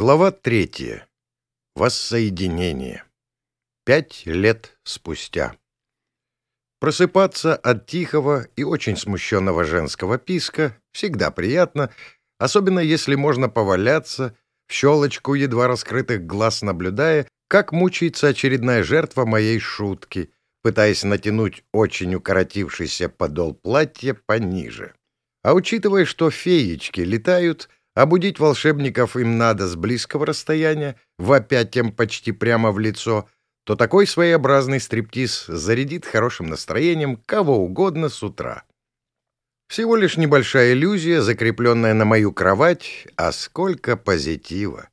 Глава третья. Воссоединение. Пять лет спустя. Просыпаться от тихого и очень смущенного женского писка всегда приятно, особенно если можно поваляться, в щелочку едва раскрытых глаз наблюдая, как мучается очередная жертва моей шутки, пытаясь натянуть очень укоротившийся подол платья пониже. А учитывая, что феечки летают, а будить волшебников им надо с близкого расстояния, вопя тем почти прямо в лицо, то такой своеобразный стриптиз зарядит хорошим настроением кого угодно с утра. Всего лишь небольшая иллюзия, закрепленная на мою кровать, а сколько позитива.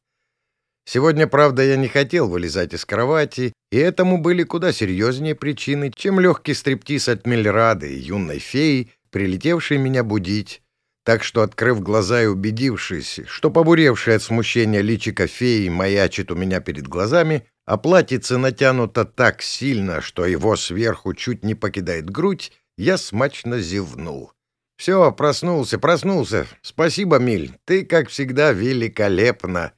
Сегодня, правда, я не хотел вылезать из кровати, и этому были куда серьезнее причины, чем легкий стриптиз от Мельрады, юной феи, прилетевшей меня будить. Так что, открыв глаза и убедившись, что побуревшее от смущения личико феи маячит у меня перед глазами, а платьице натянуто так сильно, что его сверху чуть не покидает грудь, я смачно зевнул. «Все, проснулся, проснулся. Спасибо, Миль, ты, как всегда, великолепна».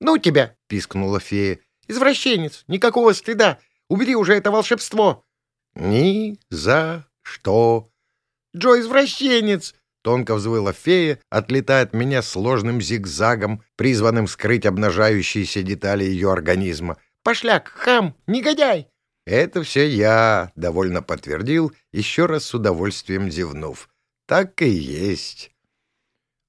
«Ну тебя!» — пискнула фея. «Извращенец! Никакого стыда! Убери уже это волшебство!» «Ни за что!» «Джо, извращенец!» — тонко взвыла фея, отлетая от меня сложным зигзагом, призванным скрыть обнажающиеся детали ее организма. «Пошляк! Хам! Негодяй!» «Это все я», — довольно подтвердил, еще раз с удовольствием зевнув. «Так и есть».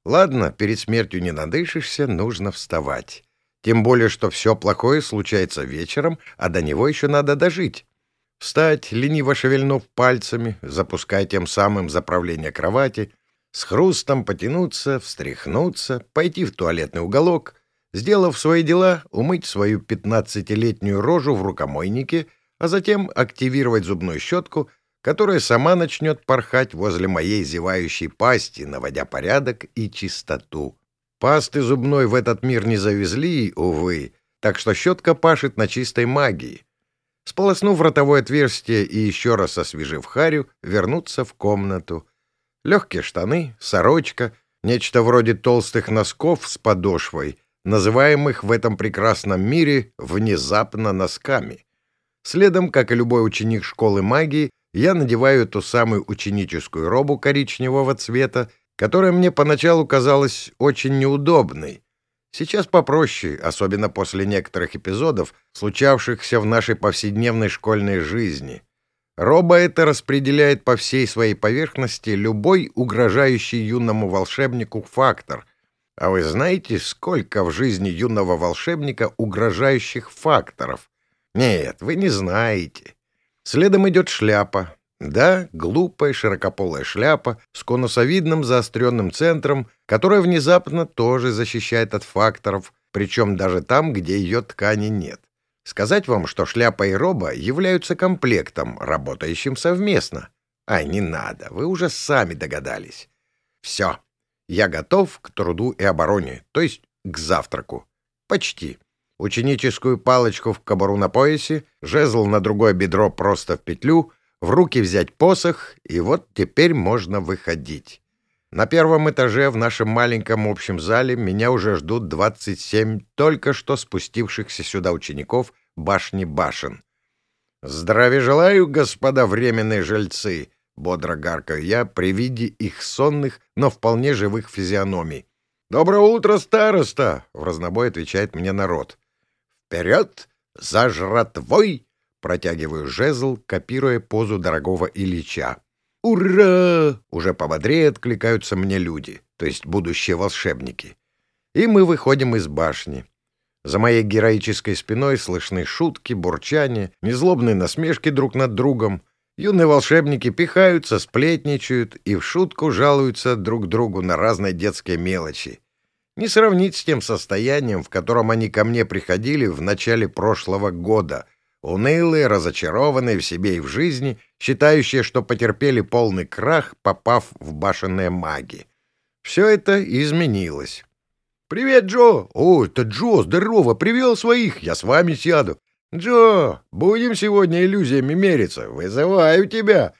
«Ладно, перед смертью не надышишься, нужно вставать». Тем более, что все плохое случается вечером, а до него еще надо дожить. Встать, лениво шевельнув пальцами, запуская тем самым заправление кровати, с хрустом потянуться, встряхнуться, пойти в туалетный уголок, сделав свои дела, умыть свою пятнадцатилетнюю рожу в рукомойнике, а затем активировать зубную щетку, которая сама начнет порхать возле моей зевающей пасти, наводя порядок и чистоту. Пасты зубной в этот мир не завезли, увы, так что щетка пашет на чистой магии. Сполоснув ротовое отверстие и еще раз освежив харю, вернуться в комнату. Легкие штаны, сорочка, нечто вроде толстых носков с подошвой, называемых в этом прекрасном мире внезапно носками. Следом, как и любой ученик школы магии, я надеваю ту самую ученическую робу коричневого цвета, которая мне поначалу казалась очень неудобной. Сейчас попроще, особенно после некоторых эпизодов, случавшихся в нашей повседневной школьной жизни. Роба это распределяет по всей своей поверхности любой угрожающий юному волшебнику фактор. А вы знаете, сколько в жизни юного волшебника угрожающих факторов? Нет, вы не знаете. Следом идет шляпа, да, глупая широкополая шляпа с конусовидным заостренным центром, которая внезапно тоже защищает от факторов, причем даже там, где ее ткани нет. Сказать вам, что шляпа и роба являются комплектом, работающим совместно. Ай, не надо, вы уже сами догадались. Все, я готов к труду и обороне, то есть к завтраку. Почти. Ученическую палочку в кобуру на поясе, жезл на другое бедро просто в петлю — в руки взять посох, и вот теперь можно выходить. На первом этаже в нашем маленьком общем зале меня уже ждут 27 только что спустившихся сюда учеников башни башен. «Здравия желаю, господа временные жильцы!» — бодро гаркаю я при виде их сонных, но вполне живых физиономий. «Доброе утро, староста!» — в разнобой отвечает мне народ. «Вперед! За жратвой!» Протягиваю жезл, копируя позу дорогого Ильича. «Ура!» — уже пободрее откликаются мне люди, то есть будущие волшебники. И мы выходим из башни. За моей героической спиной слышны шутки, бурчания, незлобные насмешки друг над другом. Юные волшебники пихаются, сплетничают и в шутку жалуются друг другу на разные детские мелочи. Не сравнить с тем состоянием, в котором они ко мне приходили в начале прошлого года, унылые, разочарованные в себе и в жизни, считающие, что потерпели полный крах, попав в башенные маги. Все это изменилось. «Привет, Джо!» «О, это Джо, здорово, привел своих, я с вами сяду». «Джо, будем сегодня иллюзиями мериться, вызываю тебя».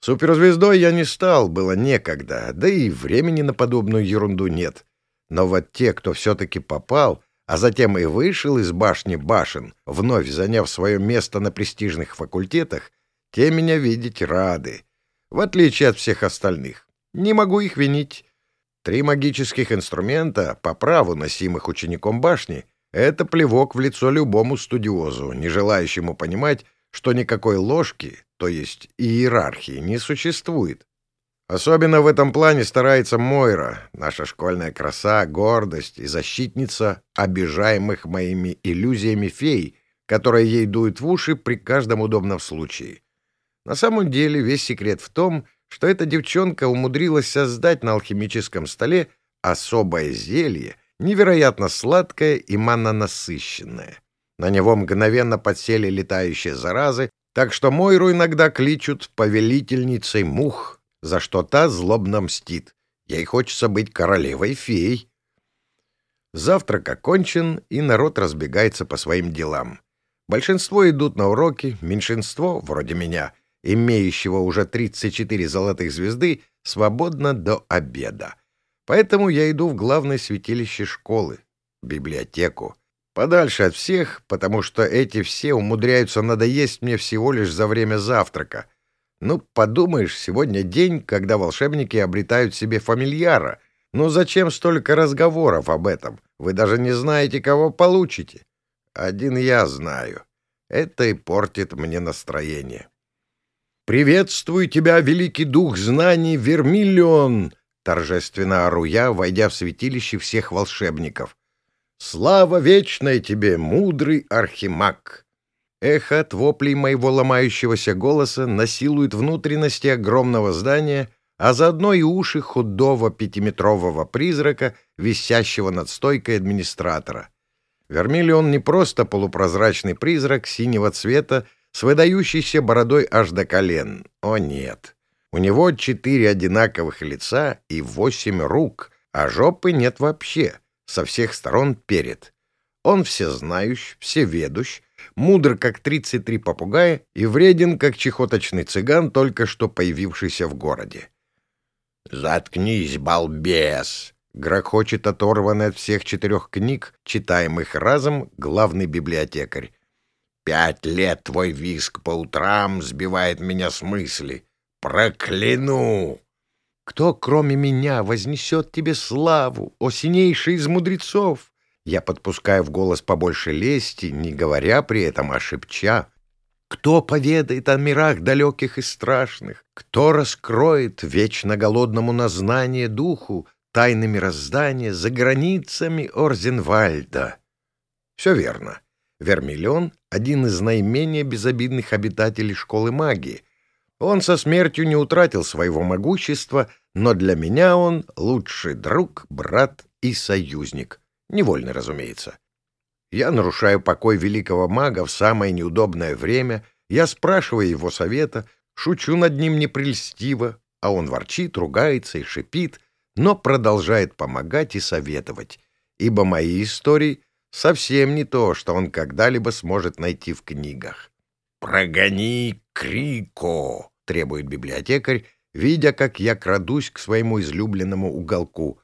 Суперзвездой я не стал, было некогда, да и времени на подобную ерунду нет. Но вот те, кто все-таки попал, а затем и вышел из башни башен, вновь заняв свое место на престижных факультетах, те меня видеть рады, в отличие от всех остальных. Не могу их винить. Три магических инструмента, по праву носимых учеником башни, это плевок в лицо любому студиозу, не желающему понимать, что никакой ложки, то есть иерархии, не существует. Особенно в этом плане старается Мойра, наша школьная краса, гордость и защитница обижаемых моими иллюзиями фей, которые ей дуют в уши при каждом удобном случае. На самом деле весь секрет в том, что эта девчонка умудрилась создать на алхимическом столе особое зелье, невероятно сладкое и маннонасыщенное. На него мгновенно подсели летающие заразы, так что Мойру иногда кличут повелительницей мух, за что та злобно мстит. Ей хочется быть королевой-феей. Завтрак окончен, и народ разбегается по своим делам. Большинство идут на уроки, меньшинство, вроде меня, имеющего уже 34 золотых звезды, свободно до обеда. Поэтому я иду в главное святилище школы — библиотеку. Подальше от всех, потому что эти все умудряются надоесть мне всего лишь за время завтрака — ну, подумаешь, сегодня день, когда волшебники обретают себе фамильяра. Ну зачем столько разговоров об этом? Вы даже не знаете, кого получите. Один я знаю. Это и портит мне настроение. «Приветствую тебя, великий дух знаний Вермиллион!» Торжественно ору я, войдя в святилище всех волшебников. «Слава вечная тебе, мудрый архимаг!» Эхо от воплей моего ломающегося голоса насилует внутренности огромного здания, а заодно и уши худого пятиметрового призрака, висящего над стойкой администратора. Вермиллион не просто полупрозрачный призрак синего цвета с выдающейся бородой аж до колен. О нет! У него четыре одинаковых лица и восемь рук, а жопы нет вообще, со всех сторон перед. Он всезнающ, всеведущ, мудр, как 33 попугая, и вреден, как чехоточный цыган, только что появившийся в городе. «Заткнись, балбес!» — грохочет оторванный от всех четырех книг, читаемых разом, главный библиотекарь. «Пять лет твой виск по утрам сбивает меня с мысли. Прокляну!» «Кто, кроме меня, вознесет тебе славу, о из мудрецов?» Я подпускаю в голос побольше лести, не говоря при этом, а шепча. Кто поведает о мирах далеких и страшных? Кто раскроет вечно голодному на знание духу тайны мироздания за границами Орзенвальда? Все верно. Вермиллион — один из наименее безобидных обитателей школы магии. Он со смертью не утратил своего могущества, но для меня он лучший друг, брат и союзник — Невольно, разумеется. Я нарушаю покой великого мага в самое неудобное время, я спрашиваю его совета, шучу над ним непрельстиво, а он ворчит, ругается и шипит, но продолжает помогать и советовать, ибо мои истории совсем не то, что он когда-либо сможет найти в книгах. «Прогони Крико!» — требует библиотекарь, видя, как я крадусь к своему излюбленному уголку —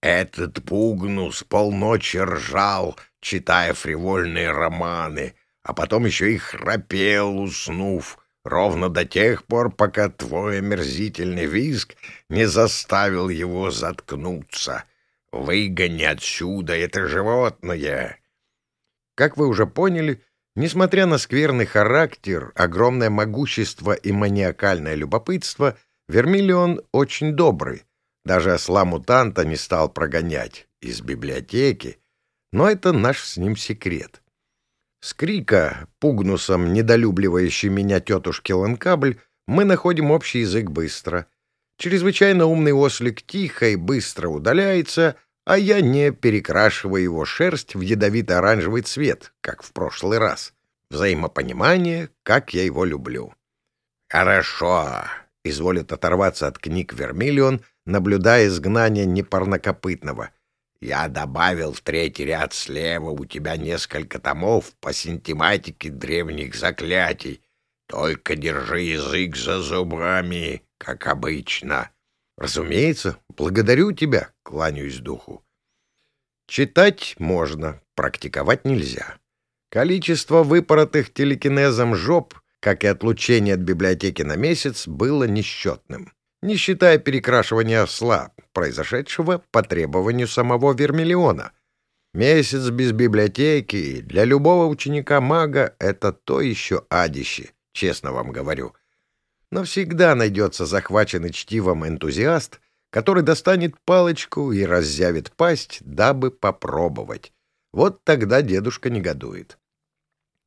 этот Пугнус полночи ржал, читая фривольные романы, а потом еще и храпел, уснув, ровно до тех пор, пока твой омерзительный визг не заставил его заткнуться. Выгони отсюда это животное. Как вы уже поняли, несмотря на скверный характер, огромное могущество и маниакальное любопытство, Вермиллион очень добрый, даже осла-мутанта не стал прогонять из библиотеки, но это наш с ним секрет. С крика, пугнусом, недолюбливающей меня тетушки Ланкабль, мы находим общий язык быстро. Чрезвычайно умный ослик тихо и быстро удаляется, а я не перекрашиваю его шерсть в ядовито-оранжевый цвет, как в прошлый раз. Взаимопонимание, как я его люблю. «Хорошо», — изволит оторваться от книг Вермиллион, наблюдая изгнание непарнокопытного. «Я добавил в третий ряд слева у тебя несколько томов по синтематике древних заклятий. Только держи язык за зубами, как обычно». «Разумеется, благодарю тебя», — кланяюсь духу. Читать можно, практиковать нельзя. Количество выпоротых телекинезом жоп, как и отлучение от библиотеки на месяц, было несчетным, не считая перекрашивания осла, произошедшего по требованию самого Вермиллиона. Месяц без библиотеки для любого ученика-мага — это то еще адище, честно вам говорю. Но всегда найдется захваченный чтивом энтузиаст, который достанет палочку и раззявит пасть, дабы попробовать. Вот тогда дедушка негодует.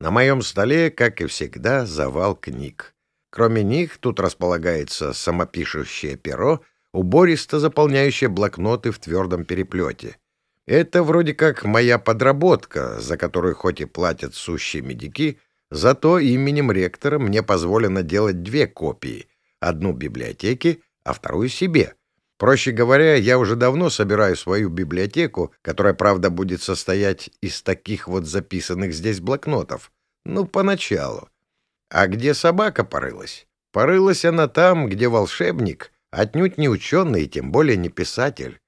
На моем столе, как и всегда, завал книг. Кроме них тут располагается самопишущее перо, убористо заполняющее блокноты в твердом переплете. Это вроде как моя подработка, за которую хоть и платят сущие медики, зато именем ректора мне позволено делать две копии. Одну библиотеке, а вторую себе. Проще говоря, я уже давно собираю свою библиотеку, которая, правда, будет состоять из таких вот записанных здесь блокнотов. Ну, поначалу. А где собака порылась? Порылась она там, где волшебник, отнюдь не ученый и тем более не писатель.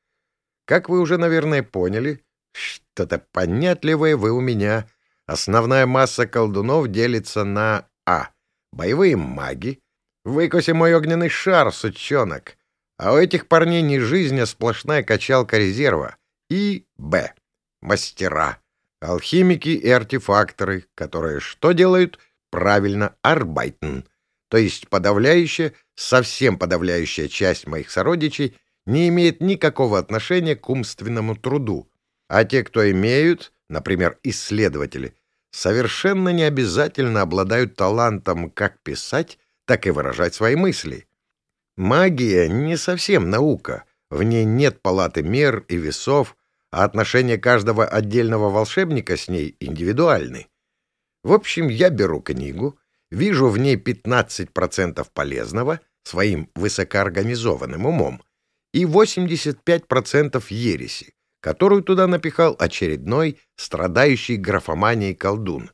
Как вы уже, наверное, поняли, что-то понятливое вы у меня. Основная масса колдунов делится на А. Боевые маги. Выкуси мой огненный шар, сучонок. А у этих парней не жизнь, а сплошная качалка резерва. И Б. Мастера. Алхимики и артефакторы, которые что делают? Правильно, арбайтен. То есть подавляющая, совсем подавляющая часть моих сородичей не имеет никакого отношения к умственному труду. А те, кто имеют, например, исследователи, совершенно не обязательно обладают талантом как писать, так и выражать свои мысли. Магия не совсем наука, в ней нет палаты мер и весов, а отношения каждого отдельного волшебника с ней индивидуальны. В общем, я беру книгу, вижу в ней 15% полезного своим высокоорганизованным умом и 85% ереси, которую туда напихал очередной страдающий графоманией колдун.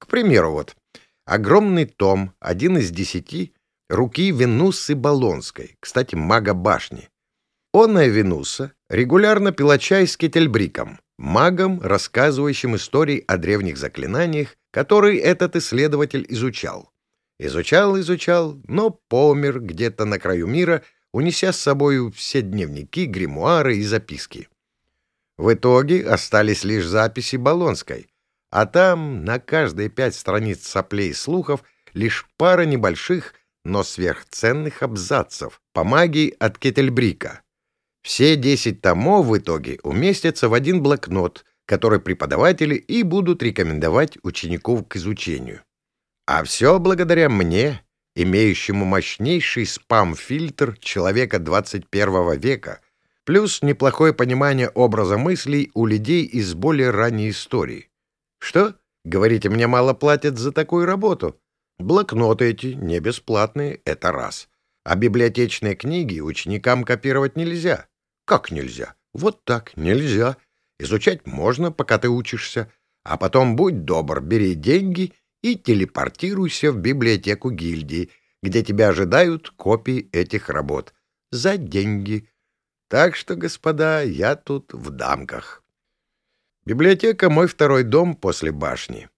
К примеру, вот, огромный том, один из десяти, руки Венусы Болонской, кстати, мага башни. Онная Венуса регулярно пила чай с Кетельбриком, магом, рассказывающим истории о древних заклинаниях, которые этот исследователь изучал. Изучал, изучал, но помер где-то на краю мира, унеся с собою все дневники, гримуары и записки. В итоге остались лишь записи Болонской, а там на каждые пять страниц соплей слухов лишь пара небольших, но сверхценных абзацев по магии от Кетельбрика. Все десять томов в итоге уместятся в один блокнот, который преподаватели и будут рекомендовать учеников к изучению. А все благодаря мне, имеющему мощнейший спам-фильтр человека 21 века, плюс неплохое понимание образа мыслей у людей из более ранней истории. Что? Говорите, мне мало платят за такую работу? Блокноты эти не бесплатные, это раз. А библиотечные книги ученикам копировать нельзя. Как нельзя? Вот так, нельзя. Изучать можно, пока ты учишься. А потом будь добр, бери деньги и телепортируйся в библиотеку гильдии, где тебя ожидают копии этих работ. За деньги. Так что, господа, я тут в дамках. Библиотека — мой второй дом после башни.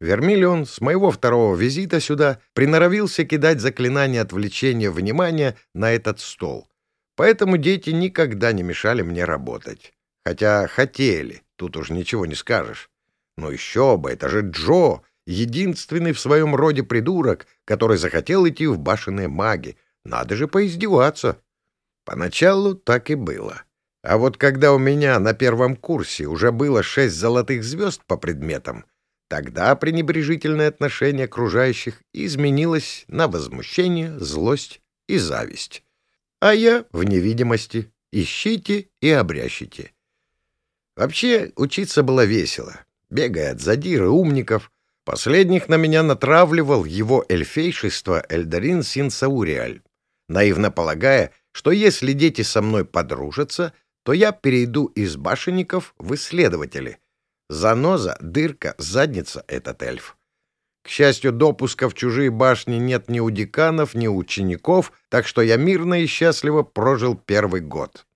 Вермиллион с моего второго визита сюда приноровился кидать заклинания отвлечения внимания на этот стол. Поэтому дети никогда не мешали мне работать. Хотя хотели, тут уж ничего не скажешь. Но еще бы, это же Джо, единственный в своем роде придурок, который захотел идти в башенные маги. Надо же поиздеваться. Поначалу так и было. А вот когда у меня на первом курсе уже было шесть золотых звезд по предметам, Тогда пренебрежительное отношение окружающих изменилось на возмущение, злость и зависть. А я в невидимости. Ищите и обрящите. Вообще, учиться было весело. Бегая от задир и умников, последних на меня натравливал его эльфейшество Эльдарин Синсауриаль, наивно полагая, что если дети со мной подружатся, то я перейду из башенников в исследователи — Заноза, дырка, задница — этот эльф. К счастью, допуска в чужие башни нет ни у деканов, ни у учеников, так что я мирно и счастливо прожил первый год.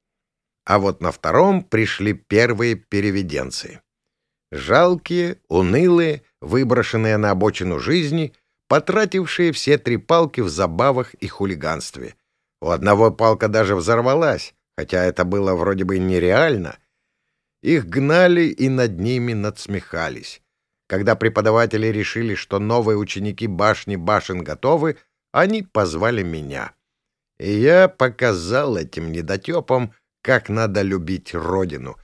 А вот на втором пришли первые переведенцы. Жалкие, унылые, выброшенные на обочину жизни, потратившие все три палки в забавах и хулиганстве. У одного палка даже взорвалась, хотя это было вроде бы нереально. Их гнали и над ними надсмехались. Когда преподаватели решили, что новые ученики башни башен готовы, они позвали меня. И я показал этим недотепам, как надо любить родину.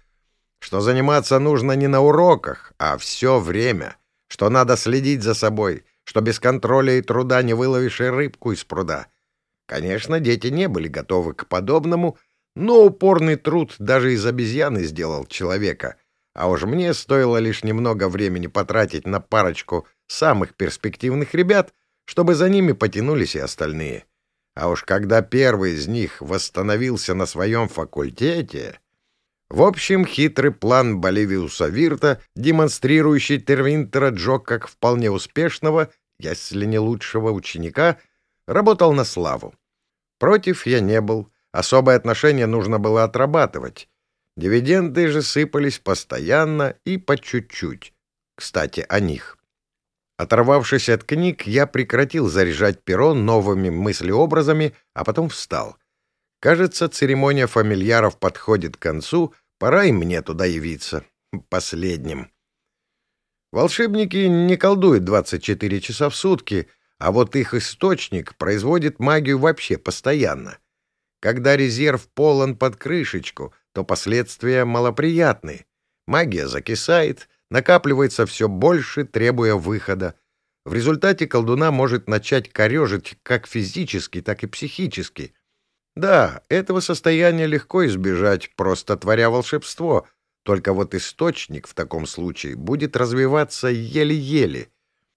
Что заниматься нужно не на уроках, а все время. Что надо следить за собой, что без контроля и труда не выловишь и рыбку из пруда. Конечно, дети не были готовы к подобному, но упорный труд даже из обезьяны сделал человека. А уж мне стоило лишь немного времени потратить на парочку самых перспективных ребят, чтобы за ними потянулись и остальные. А уж когда первый из них восстановился на своем факультете... В общем, хитрый план Боливиуса Вирта, демонстрирующий Тервинтера Джо как вполне успешного, если не лучшего ученика, работал на славу. Против я не был, особое отношение нужно было отрабатывать. Дивиденды же сыпались постоянно и по чуть-чуть. Кстати, о них. Оторвавшись от книг, я прекратил заряжать перо новыми мыслеобразами, а потом встал. Кажется, церемония фамильяров подходит к концу, пора и мне туда явиться. Последним. Волшебники не колдуют 24 часа в сутки, а вот их источник производит магию вообще постоянно. Когда резерв полон под крышечку, то последствия малоприятны. Магия закисает, накапливается все больше, требуя выхода. В результате колдуна может начать корежить как физически, так и психически. Да, этого состояния легко избежать, просто творя волшебство, только вот источник в таком случае будет развиваться еле-еле.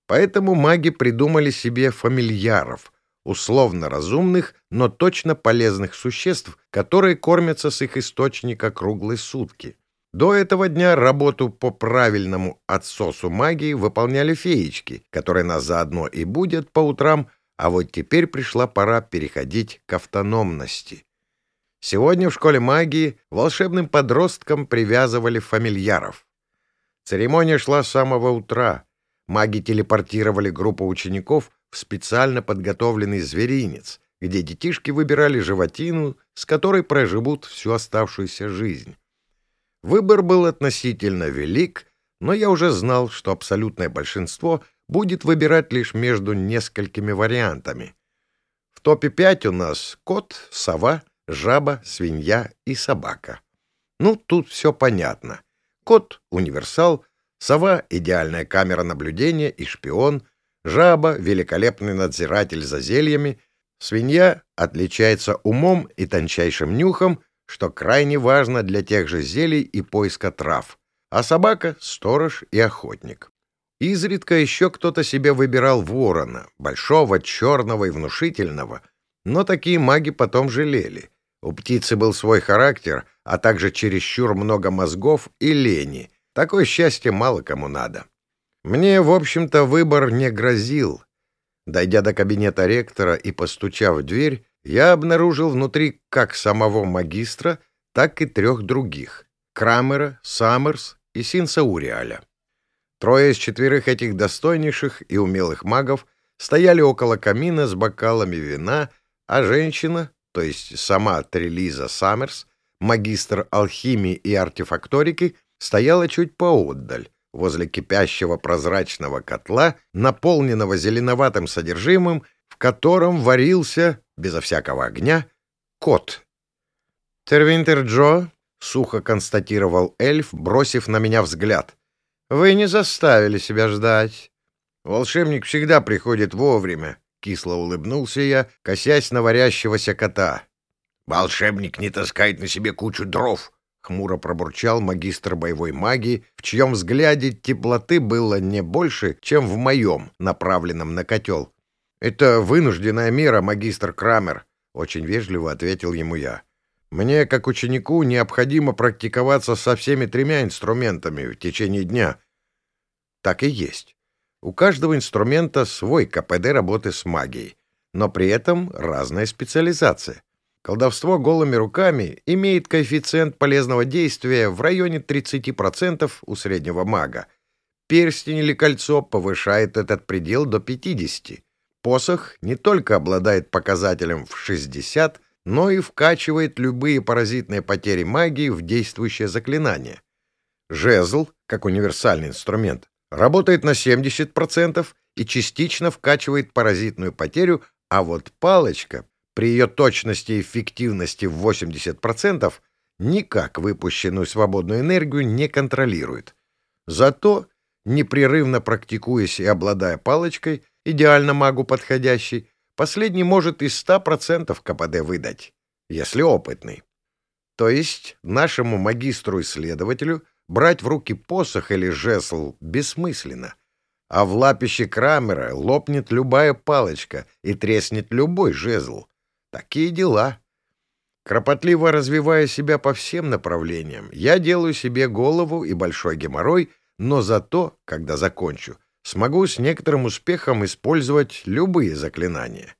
Поэтому маги придумали себе фамильяров, условно разумных, но точно полезных существ, которые кормятся с их источника круглые сутки. До этого дня работу по правильному отсосу магии выполняли феечки, которые нас заодно и будут по утрам, а вот теперь пришла пора переходить к автономности. Сегодня в школе магии волшебным подросткам привязывали фамильяров. Церемония шла с самого утра. Маги телепортировали группу учеников в специально подготовленный зверинец, где детишки выбирали животину, с которой проживут всю оставшуюся жизнь. Выбор был относительно велик, но я уже знал, что абсолютное большинство будет выбирать лишь между несколькими вариантами. В топе 5 у нас кот, сова, жаба, свинья и собака. Ну, тут все понятно. Кот — универсал, сова — идеальная камера наблюдения и шпион, жаба — великолепный надзиратель за зельями, свинья отличается умом и тончайшим нюхом — что крайне важно для тех же зелий и поиска трав, а собака — сторож и охотник. Изредка еще кто-то себе выбирал ворона, большого, черного и внушительного, но такие маги потом жалели. У птицы был свой характер, а также чересчур много мозгов и лени. Такое счастье мало кому надо. Мне, в общем-то, выбор не грозил. Дойдя до кабинета ректора и постучав в дверь, я обнаружил внутри как самого магистра, так и трех других — Крамера, Саммерс и Синсауриаля. Трое из четверых этих достойнейших и умелых магов стояли около камина с бокалами вина, а женщина, то есть сама Трелиза Саммерс, магистр алхимии и артефакторики, стояла чуть поотдаль, возле кипящего прозрачного котла, наполненного зеленоватым содержимым, в котором варился безо всякого огня, кот. «Тервинтер Джо», — сухо констатировал эльф, бросив на меня взгляд, — «вы не заставили себя ждать». «Волшебник всегда приходит вовремя», — кисло улыбнулся я, косясь на варящегося кота. «Волшебник не таскает на себе кучу дров», — хмуро пробурчал магистр боевой магии, в чьем взгляде теплоты было не больше, чем в моем, направленном на котел. «Это вынужденная мера, магистр Крамер», — очень вежливо ответил ему я. «Мне, как ученику, необходимо практиковаться со всеми тремя инструментами в течение дня». Так и есть. У каждого инструмента свой КПД работы с магией, но при этом разная специализация. Колдовство голыми руками имеет коэффициент полезного действия в районе 30% у среднего мага. Перстень или кольцо повышает этот предел до 50%. Посох не только обладает показателем в 60, но и вкачивает любые паразитные потери магии в действующее заклинание. Жезл, как универсальный инструмент, работает на 70% и частично вкачивает паразитную потерю, а вот палочка при ее точности и эффективности в 80% никак выпущенную свободную энергию не контролирует. Зато, непрерывно практикуясь и обладая палочкой, идеально магу подходящей, последний может и 100% КПД выдать, если опытный. То есть нашему магистру-исследователю брать в руки посох или жезл бессмысленно, а в лапище Крамера лопнет любая палочка и треснет любой жезл. Такие дела. Кропотливо развивая себя по всем направлениям, я делаю себе голову и большой геморрой, но зато, когда закончу, смогу с некоторым успехом использовать любые заклинания.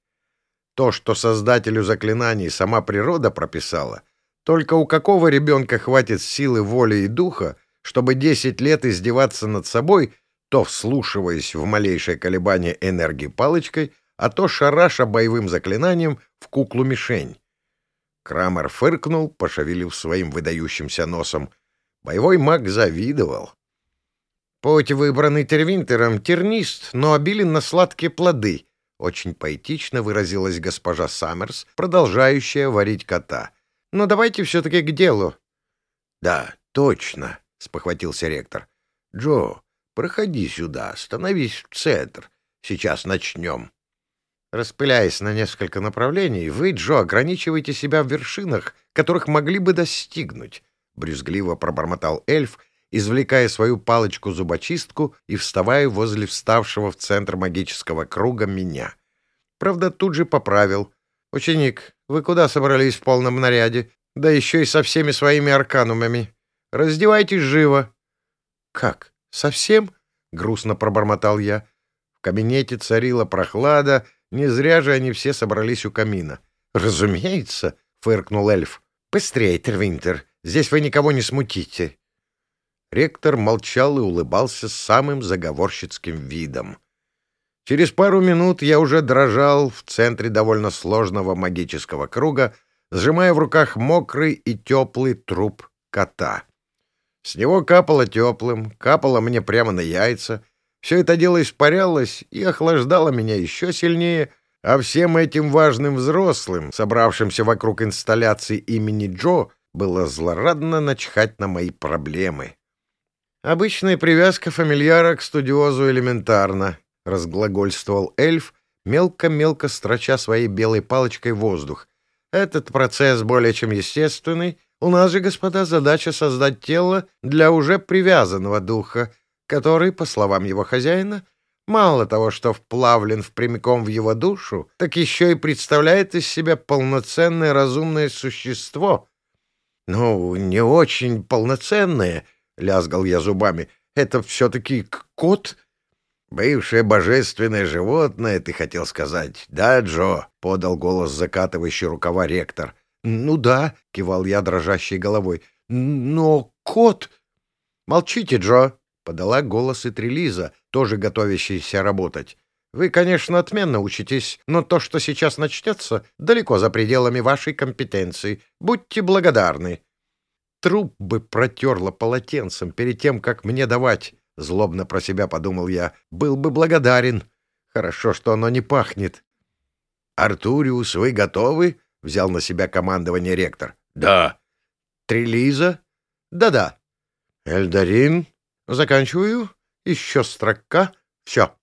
То, что создателю заклинаний сама природа прописала, только у какого ребенка хватит силы воли и духа, чтобы 10 лет издеваться над собой, то вслушиваясь в малейшее колебание энергии палочкой, а то шараша боевым заклинанием в куклу-мишень. Крамер фыркнул, пошевелив своим выдающимся носом. Боевой маг завидовал. «Путь, выбранный Тервинтером, тернист, но обилен на сладкие плоды», — очень поэтично выразилась госпожа Саммерс, продолжающая варить кота. «Но давайте все-таки к делу». «Да, точно», — спохватился ректор. «Джо, проходи сюда, становись в центр. Сейчас начнем». Распыляясь на несколько направлений, вы, Джо, ограничиваете себя в вершинах, которых могли бы достигнуть, — брюзгливо пробормотал эльф, извлекая свою палочку-зубочистку и вставая возле вставшего в центр магического круга меня. Правда, тут же поправил. — Ученик, вы куда собрались в полном наряде? Да еще и со всеми своими арканумами. Раздевайтесь живо. — Как? Совсем? — грустно пробормотал я. В кабинете царила прохлада, — не зря же они все собрались у камина. «Разумеется», — фыркнул эльф. «Быстрее, Тервинтер, здесь вы никого не смутите». Ректор молчал и улыбался с самым заговорщицким видом. Через пару минут я уже дрожал в центре довольно сложного магического круга, сжимая в руках мокрый и теплый труп кота. С него капало теплым, капало мне прямо на яйца, все это дело испарялось и охлаждало меня еще сильнее, а всем этим важным взрослым, собравшимся вокруг инсталляции имени Джо, было злорадно начхать на мои проблемы. «Обычная привязка фамильяра к студиозу элементарно», — разглагольствовал эльф, мелко-мелко строча своей белой палочкой воздух. «Этот процесс более чем естественный. У нас же, господа, задача создать тело для уже привязанного духа, который, по словам его хозяина, мало того, что вплавлен в прямиком в его душу, так еще и представляет из себя полноценное разумное существо. «Ну, не очень полноценное», — лязгал я зубами, — «это все-таки кот». «Бывшее божественное животное, ты хотел сказать, да, Джо?» — подал голос закатывающий рукава ректор. «Ну да», — кивал я дрожащей головой, — «но кот...» «Молчите, Джо», — подала голос и Трелиза, тоже готовящаяся работать. «Вы, конечно, отменно учитесь, но то, что сейчас начнется, далеко за пределами вашей компетенции. Будьте благодарны». «Труп бы протерла полотенцем перед тем, как мне давать», — злобно про себя подумал я. «Был бы благодарен. Хорошо, что оно не пахнет». «Артуриус, вы готовы?» — взял на себя командование ректор. «Да». «Трелиза?» «Да-да». «Эльдарин?» Заканчиваю. Еще строка. Все.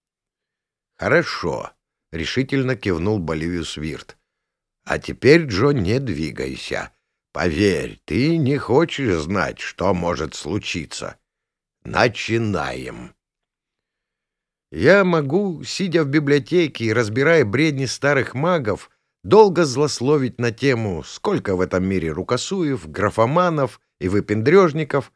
Хорошо. Решительно кивнул Боливиус Вирт. А теперь, Джо, не двигайся. Поверь, ты не хочешь знать, что может случиться. Начинаем. Я могу, сидя в библиотеке и разбирая бредни старых магов, долго злословить на тему, сколько в этом мире рукосуев, графоманов и выпендрежников,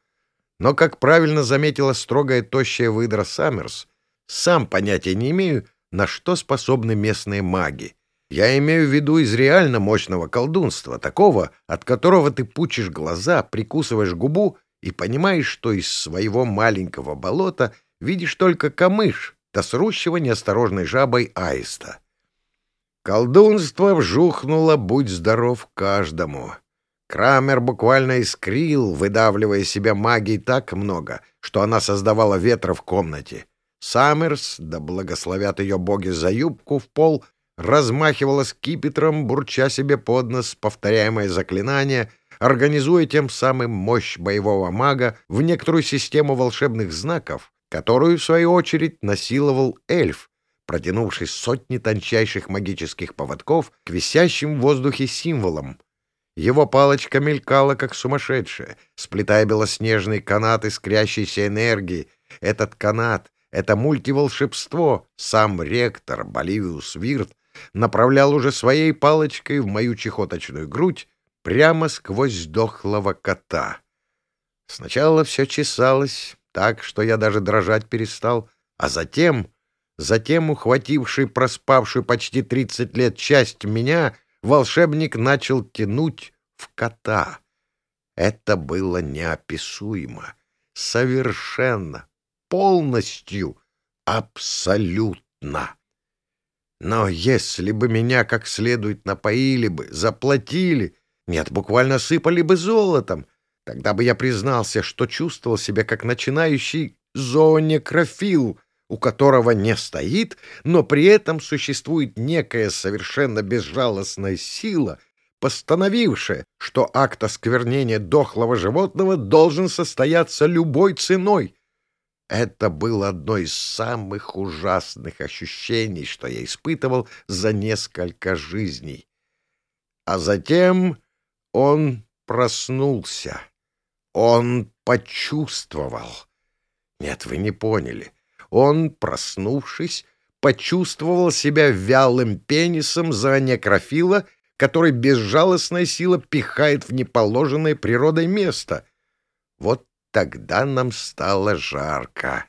но, как правильно заметила строгая тощая выдра Саммерс, сам понятия не имею, на что способны местные маги. Я имею в виду из реально мощного колдунства, такого, от которого ты пучишь глаза, прикусываешь губу и понимаешь, что из своего маленького болота видишь только камыш, да неосторожной жабой аиста. Колдунство вжухнуло, будь здоров каждому. Крамер буквально искрил, выдавливая себя магией так много, что она создавала ветра в комнате. Саммерс, да благословят ее боги за юбку в пол, размахивала скипетром, бурча себе под нос повторяемое заклинание, организуя тем самым мощь боевого мага в некоторую систему волшебных знаков, которую, в свою очередь, насиловал эльф, протянувший сотни тончайших магических поводков к висящим в воздухе символам. Его палочка мелькала, как сумасшедшая, сплетая белоснежный канат искрящейся энергии. Этот канат, это мультиволшебство, сам ректор Боливиус Вирт направлял уже своей палочкой в мою чехоточную грудь прямо сквозь дохлого кота. Сначала все чесалось, так что я даже дрожать перестал, а затем, затем, ухвативший проспавшую почти тридцать лет часть меня, волшебник начал тянуть в кота. Это было неописуемо, совершенно, полностью, абсолютно. Но если бы меня как следует напоили бы, заплатили, нет, буквально сыпали бы золотом, Тогда бы я признался, что чувствовал себя как начинающий зоонекрофил, у которого не стоит, но при этом существует некая совершенно безжалостная сила, постановившая, что акт осквернения дохлого животного должен состояться любой ценой. Это было одно из самых ужасных ощущений, что я испытывал за несколько жизней. А затем он проснулся. Он почувствовал. Нет, вы не поняли. Он, проснувшись, почувствовал себя вялым пенисом за некрофила, который безжалостная сила пихает в неположенное природой место. Вот тогда нам стало жарко.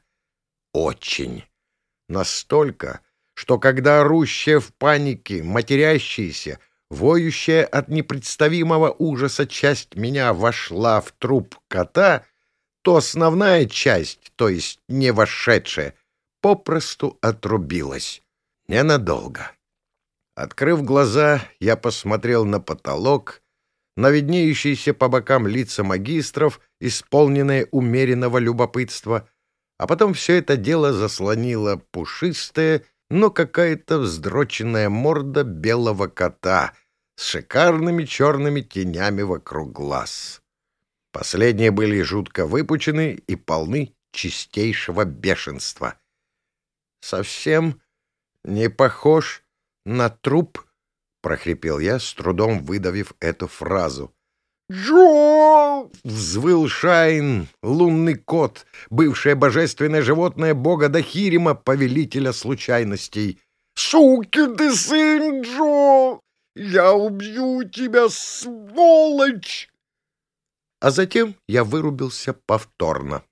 Очень. Настолько, что когда орущая в панике, матерящаяся, Воющая от непредставимого ужаса часть меня вошла в труп кота, то основная часть, то есть не вошедшая, попросту отрубилась. Ненадолго. Открыв глаза, я посмотрел на потолок, на виднеющиеся по бокам лица магистров, исполненные умеренного любопытства, а потом все это дело заслонило пушистая, но какая-то вздроченная морда белого кота — с шикарными черными тенями вокруг глаз. Последние были жутко выпучены и полны чистейшего бешенства. «Совсем не похож на труп?» — прохрипел я, с трудом выдавив эту фразу. «Джо!» — взвыл Шайн, лунный кот, бывшее божественное животное бога Дахирима, повелителя случайностей. «Сукин ты сын, Джо! Я убью тебя, сволочь!» А затем я вырубился повторно.